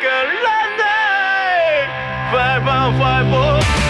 Michael five 51554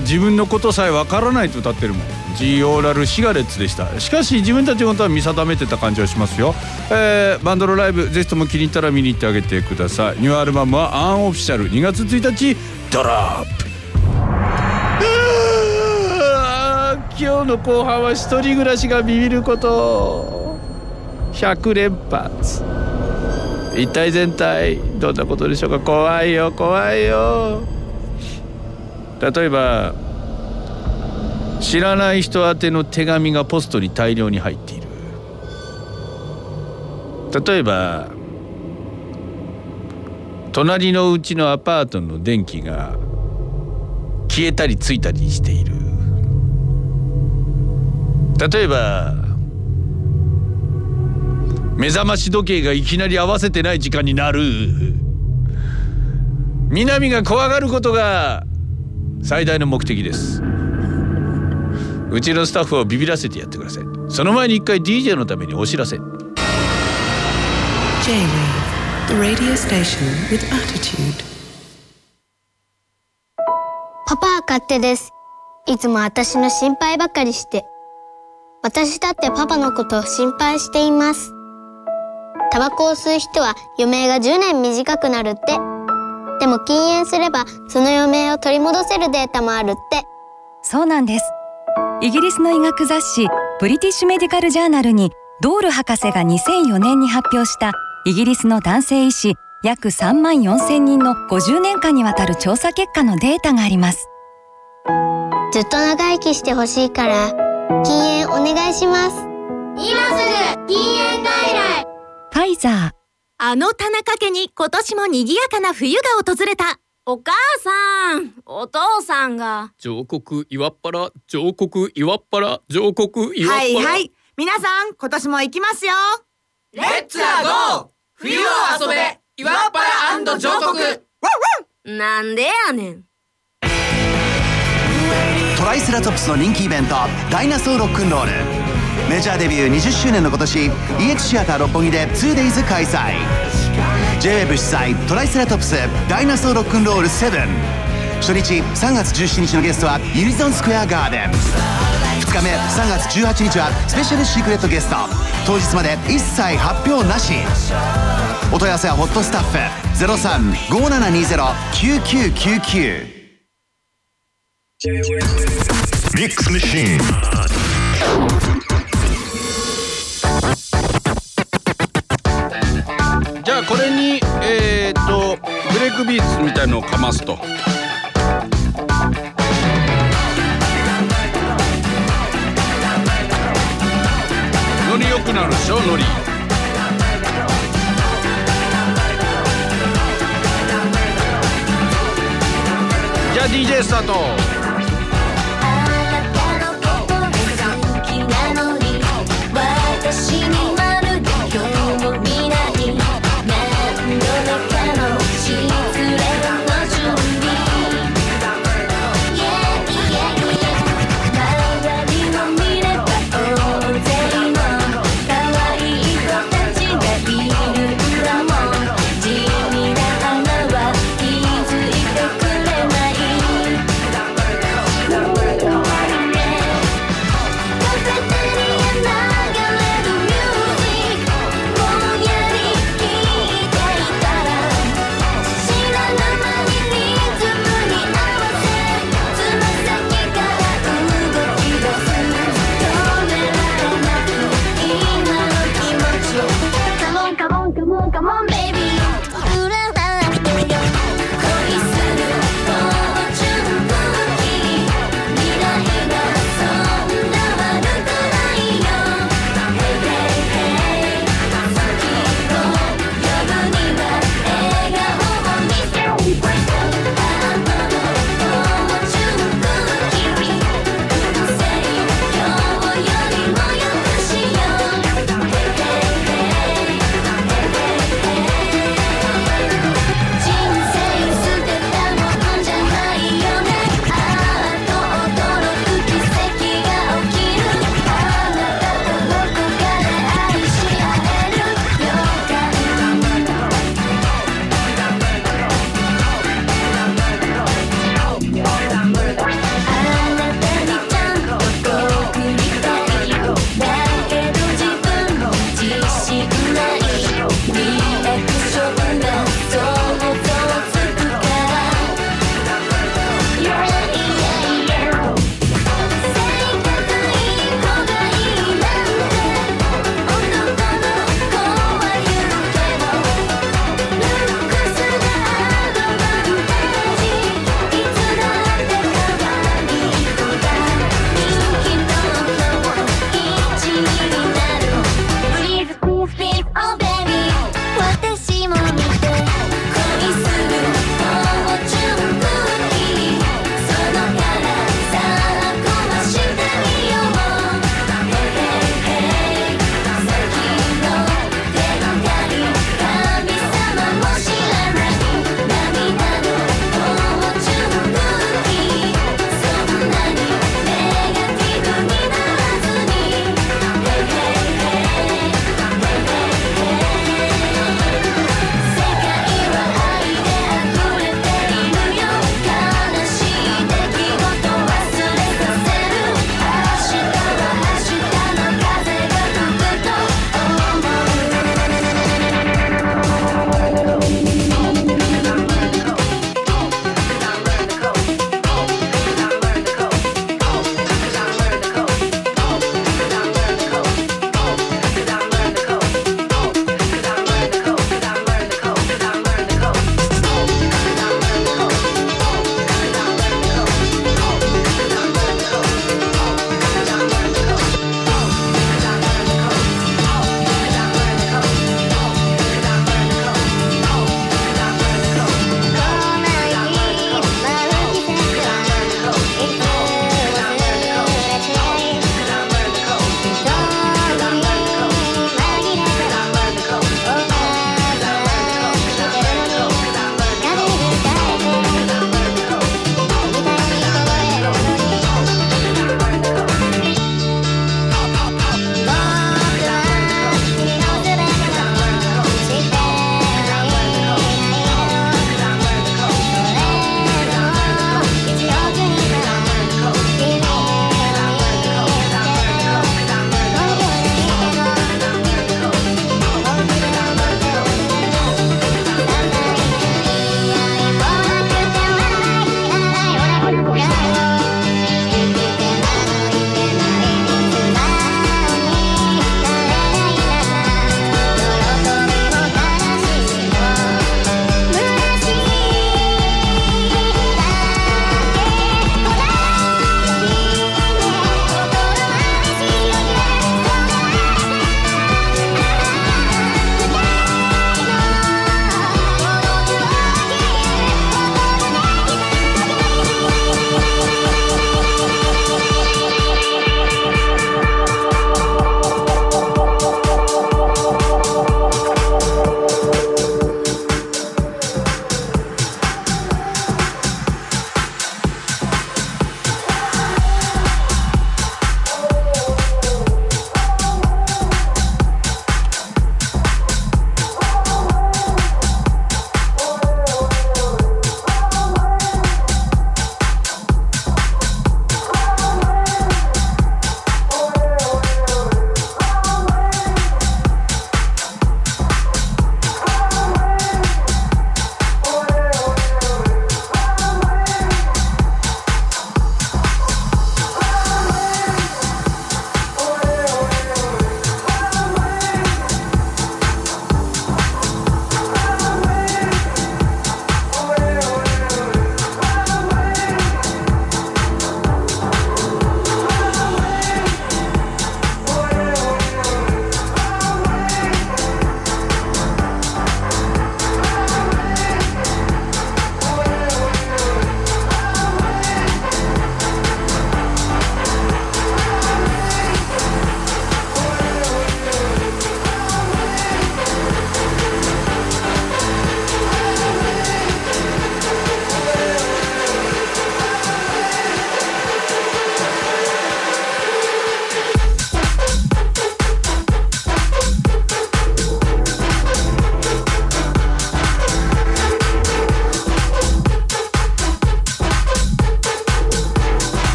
自分のことさえわからないと歌ってるもん。ジオーラルシガレッツでした。しかし自分たちのことは見定めてた感じはしますよ、えー、バンドのライブぜひとも気に入ったら見に行ってあげてください。ニューアルバムはアンオフィシャル2月1日ドロップ今日の後半は一人暮らしがビビること。100連発。一体全体どんなことでしょうか？怖いよ怖いよ。例えば知らない人宛ての手紙がポストに大量に入っている。例えば隣のうちのアパートの電気が消えたりついたりしている。例えば目覚まし時計がいきなり合わせてない時間になる。南が怖がることが最大の目的です。うちのスタッフをビビらせてやってください。その前に一回 DJ のためにお知らせ。J-Wave The radio station with attitude. パパは勝手です。いつも私の心配ばかりして。私だってパパのことを心配しています。タバコを吸う人は余命が10年短くなるってでも禁煙すればその余命を取り戻せるデータもあるって。そうなんです。イギリスの医学雑誌ブリティッシュメディカルジャーナルにドール博士が2004年に発表したイギリスの男性医師約3万4千人の50年間にわたる調査結果のデータがあります。ずっと長生きしてほしいから禁煙お願いします。今すぐ禁煙外来。ファイザーあの田中家に今年も賑やかな冬が訪れた。お母さん、お父さんが。上国岩っ原、上国岩っ原、上国岩っ原。はいはい。皆さん、今年も行きますよ。レッツアゴー冬を遊べ岩っ原上国なんでやねん。トライセラトプスの人気イベント、ダイナソーロックンロール。メジャーデビュー20周年の今年 EX シアター六本木で 2days 開催。JWEB 主催トライセラトプスダイナソーロックンロール7初日3月17日のゲストはユニゾンスクエアガーデン。2日目3月18日はスペシャルシークレットゲスト。当日まで一切発表なし。お問い合わせはホットスタッフ0357209999ミッじゃあこれにえー、っとブレイクビーツみたいのをかますと。ノリ良くなるでしょノリ。じゃあ DJ スタート。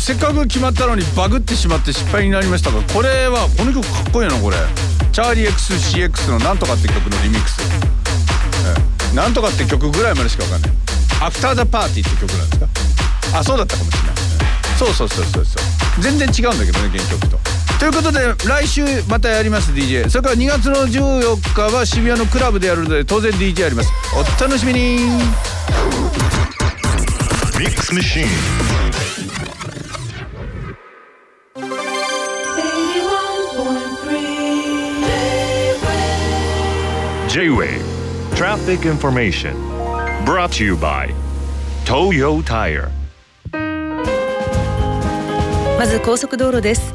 せっかく決まったのにバグってしまって失敗になりましたがこれはこの曲かっこいいなこれ。チャーリー XCX の「なんとか」って曲のリミックス、なんとかって曲ぐらいまでしかわかんない「アフター・ザ・パーティー」って曲なんですか？あそうだったかもしれない。そうそうそうそうそう。全然違うんだけどね原曲と。ということで来週またやります DJ それから2月の14日は渋谷のクラブでやるので当然 DJ やります。お楽しみに。Mix Machine. J-Wave Traffic Information. Brought to you by Toyo Tire. まず高速道路です。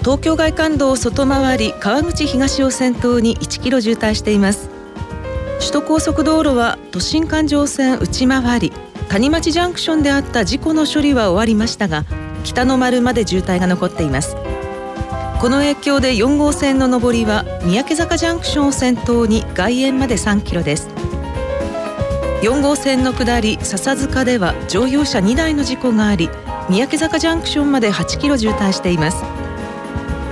東京外環道外回り川口東を先頭に1キロ渋滞しています。首都高速道路は都心環状線内回り谷町ジャンクションであった事故の処理は終わりましたが北の丸まで渋滞が残っています。この影響で4号線の上りは三宅坂ジャンクションを先頭に外苑まで3キロです。4号線の下り笹塚では乗用車2台の事故があり三宅坂ジャンクションまで8キロ渋滞しています。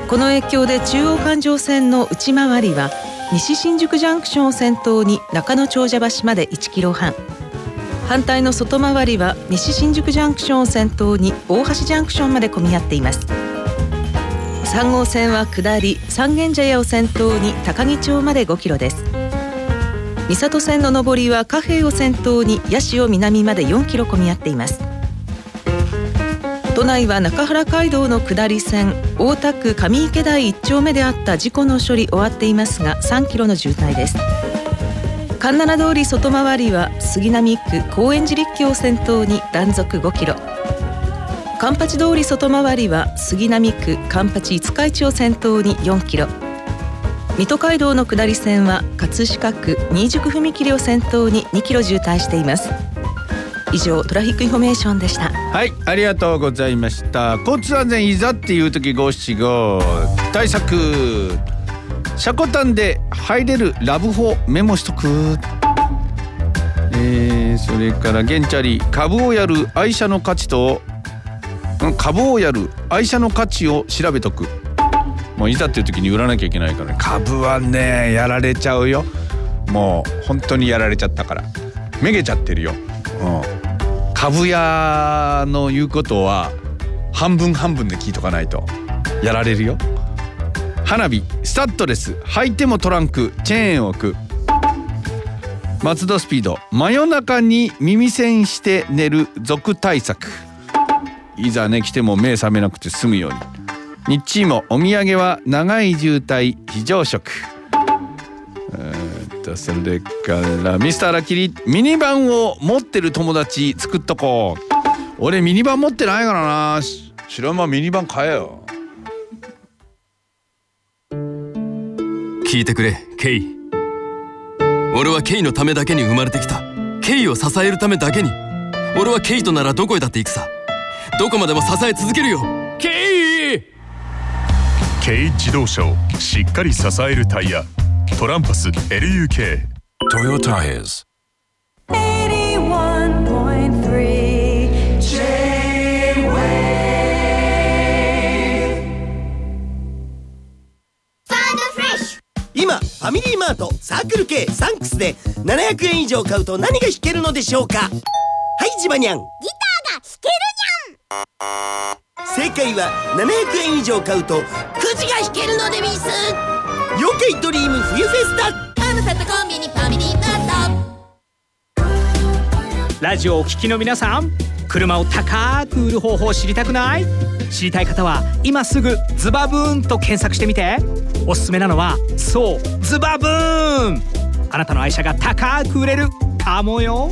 この影響で中央環状線の内回りは西新宿ジャンクションを先頭に中野長者橋まで1キロ半。反対の外回りは西新宿ジャンクションを先頭に大橋ジャンクションまで混み合っています。3号線は下り三軒茶屋を先頭に高木町まで5キロです。三郷線の上りは貨幣を先頭に八潮南まで4キロ混み合っています。都内は中原街道の下り線大田区上池台1丁目であった事故の処理終わっていますが3キロの渋滞です。環七通り外回りは杉並区高円寺陸橋を先頭に断続5キロ。カンパチ通り外回りは杉並区カンパチ五日市を先頭に4キロ。水戸街道の下り線は葛飾区新宿踏切を先頭に2キロ渋滞しています。以上 traffic information でした。はいありがとうございました。交通安全いざっていう時五七五対策。シャコタンで入れるラブホメモしとく。えー、それからゲンチャリ。株をやる愛車の価値と株をやる愛車の価値を調べとく。もういざっていう時に売らなきゃいけないからね。株はねやられちゃうよ。もう本当にやられちゃったから。めげちゃってるよ、うん、株屋の言うことは半分半分で聞いとかないと。やられるよ。花火スタッドレス履いてもトランクチェーンを置く。松戸スピード真夜中に耳栓して寝る続対策。いざね来ても目覚めなくて済むように。日チーもお土産は長い渋滞非常食。えーっとそれからミスターラキリミニバンを持ってる友達作っとこう。俺ミニバン持ってないからな。し知らまミニバン買えよ。聞いてくれケイ。俺はケイのためだけに生まれてきた。ケイを支えるためだけに。俺はケイとならどこへだって行くさ。どこまでも支え続けるよ。ケイ軽自動車をしっかり支えるタイヤ。トランパス LUK トヨタイズ今ファミリーマートサークル系サンクスで700円以上買うと何が弾けるのでしょうか？はいジバニャン。ギター正解は700円以上買うとくじが引けるのでビス。妖怪ドリーム冬フェスタ。あなたとコンビニファミリーマートラジオをお聞きの皆さん車を高く売る方法を知りたくない？知りたい方は今すぐ「ズバブーン」と検索してみて。おすすめなのはそう「ズバブーン」あなたの愛車が高く売れるかもよ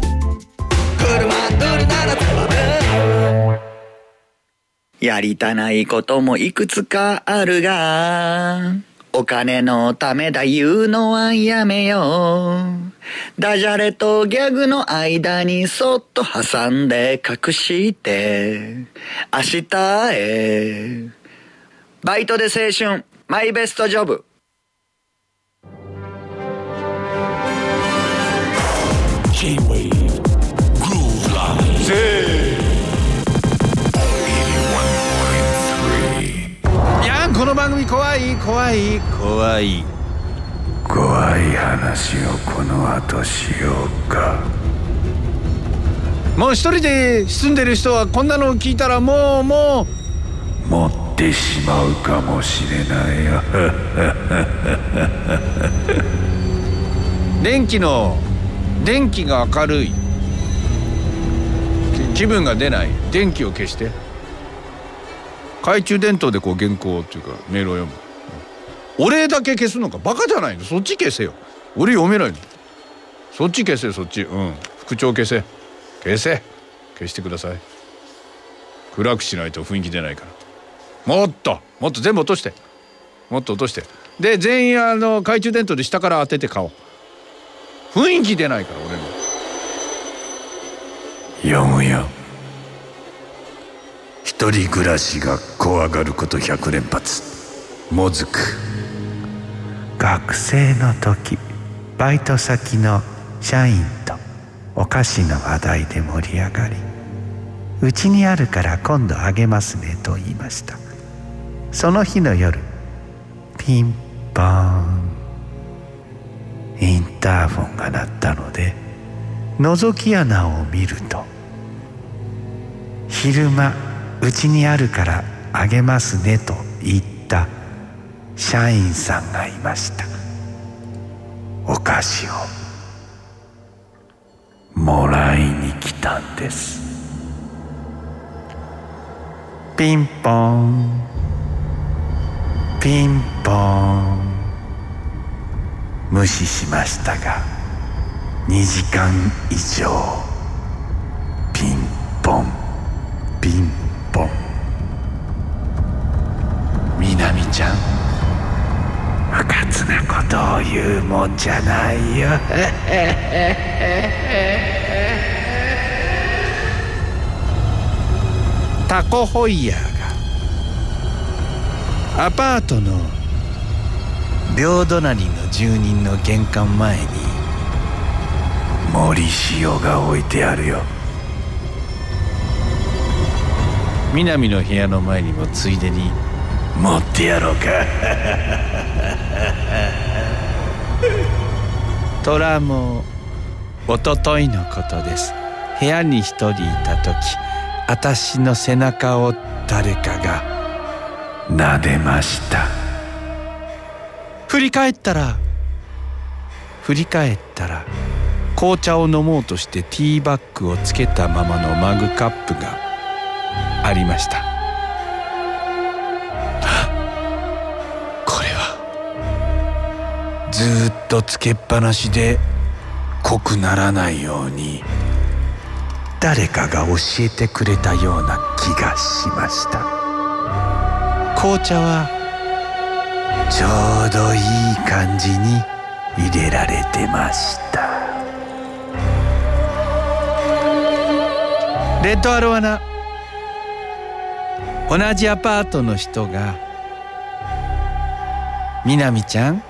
やりたないこともいくつかあるが、お金のためだ言うのはやめよう。ダジャレとギャグの間にそっと挟んで隠して、明日へ。バイトで青春、マイベストジョブ。怖い怖い怖い。怖い話をこの後しようか。もう一人で住んでる人はこんなのを聞いたらもうも持ってしまうかもしれないよう 電気の電気が明るい。き気分が出ない。電気を消して懐中電灯でこう原稿っていうかメールを読む。俺だけ消すのかバカじゃないの？そっち消せよ。俺読めないの。そっち消せそっち。うん。副長消せ。消せ。消してください。暗くしないと雰囲気出ないから。もっと。もっと全部落として。もっと落として。で全員あの懐中電灯で下から当てて顔雰囲気出ないから俺の読むよ。一人暮らしが怖がること百連発。もずく。学生の時バイト先の社員とお菓子の話題で盛り上がりうちにあるから今度あげますねと言いました。その日の夜ピンポーン。インターフォンが鳴ったので覗き穴を見ると昼間うちにあるからあげますねと言った社員さんがいました。お菓子をもらいに来たんです。ピンポン。ピンポン。無視しましたが2時間以上。ピンポン。ピンポン。みなみちゃん不活なことを言うもんじゃないよタコホイヤーがアパートの両隣の住人の玄関前に森塩が置いてあるよ南の部屋の前にもついでに持ってやろうか。虎もおとといのことです。部屋に一人いた時私の背中を誰かが撫でました。振り返ったら振り返ったら紅茶を飲もうとしてティーバッグをつけたままのマグカップがありました。これはずっとつけっぱなしで濃くならないように誰かが教えてくれたような気がしました。紅茶はちょうどいい感じに入れられてました。レッドアロワナ。同じアパートの人が「みなみちゃん